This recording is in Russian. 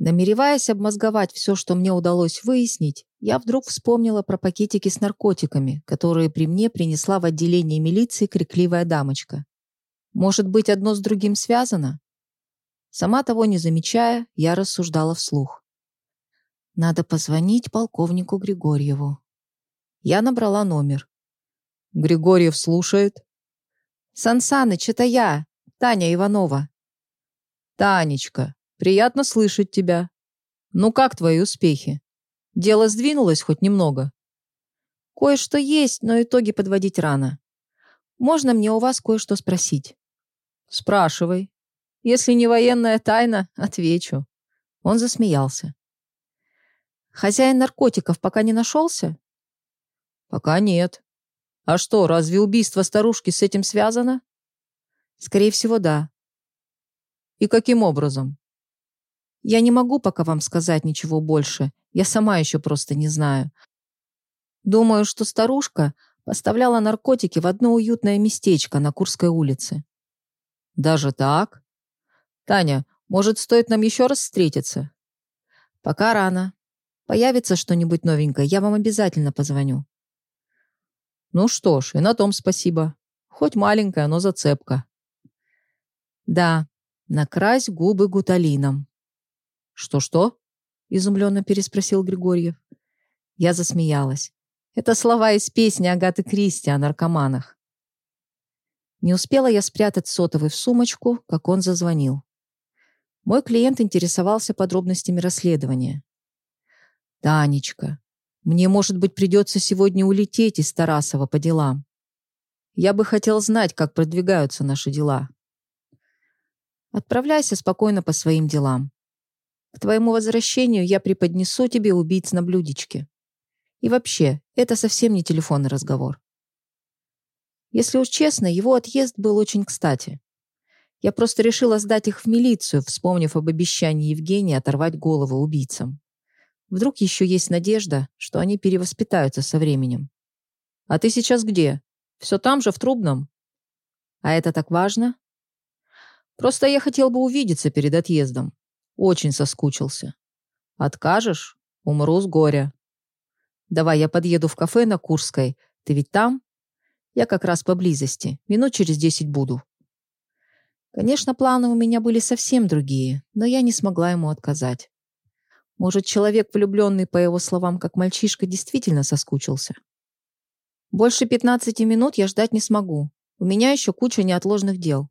Намереваясь обмозговать все, что мне удалось выяснить, я вдруг вспомнила про пакетики с наркотиками, которые при мне принесла в отделение милиции крикливая дамочка. Может быть, одно с другим связано? Сама того не замечая, я рассуждала вслух. Надо позвонить полковнику Григорьеву. Я набрала номер. Григорьев слушает. Сан Саныч, это я, Таня Иванова. Танечка, Приятно слышать тебя. Ну как твои успехи? Дело сдвинулось хоть немного? Кое-что есть, но итоги подводить рано. Можно мне у вас кое-что спросить? Спрашивай. Если не военная тайна, отвечу. Он засмеялся. Хозяин наркотиков пока не нашелся? Пока нет. А что, разве убийство старушки с этим связано? Скорее всего, да. И каким образом? Я не могу пока вам сказать ничего больше. Я сама еще просто не знаю. Думаю, что старушка поставляла наркотики в одно уютное местечко на Курской улице. Даже так? Таня, может, стоит нам еще раз встретиться? Пока рано. Появится что-нибудь новенькое, я вам обязательно позвоню. Ну что ж, и на том спасибо. Хоть маленькая, но зацепка. Да, накрась губы гуталином. «Что-что?» — изумленно переспросил Григорьев. Я засмеялась. Это слова из песни Агаты Кристи о наркоманах. Не успела я спрятать сотовый в сумочку, как он зазвонил. Мой клиент интересовался подробностями расследования. «Танечка, мне, может быть, придется сегодня улететь из Тарасова по делам. Я бы хотел знать, как продвигаются наши дела». «Отправляйся спокойно по своим делам. К твоему возвращению я преподнесу тебе убийц на блюдечке. И вообще, это совсем не телефонный разговор. Если уж честно, его отъезд был очень кстати. Я просто решила сдать их в милицию, вспомнив об обещании Евгения оторвать головы убийцам. Вдруг еще есть надежда, что они перевоспитаются со временем. «А ты сейчас где? Все там же, в Трубном?» «А это так важно?» «Просто я хотел бы увидеться перед отъездом. Очень соскучился. Откажешь? Умру с горя. Давай я подъеду в кафе на Курской. Ты ведь там? Я как раз поблизости. Минут через десять буду. Конечно, планы у меня были совсем другие, но я не смогла ему отказать. Может, человек, влюбленный, по его словам, как мальчишка, действительно соскучился. Больше пятнадцати минут я ждать не смогу. У меня еще куча неотложных дел.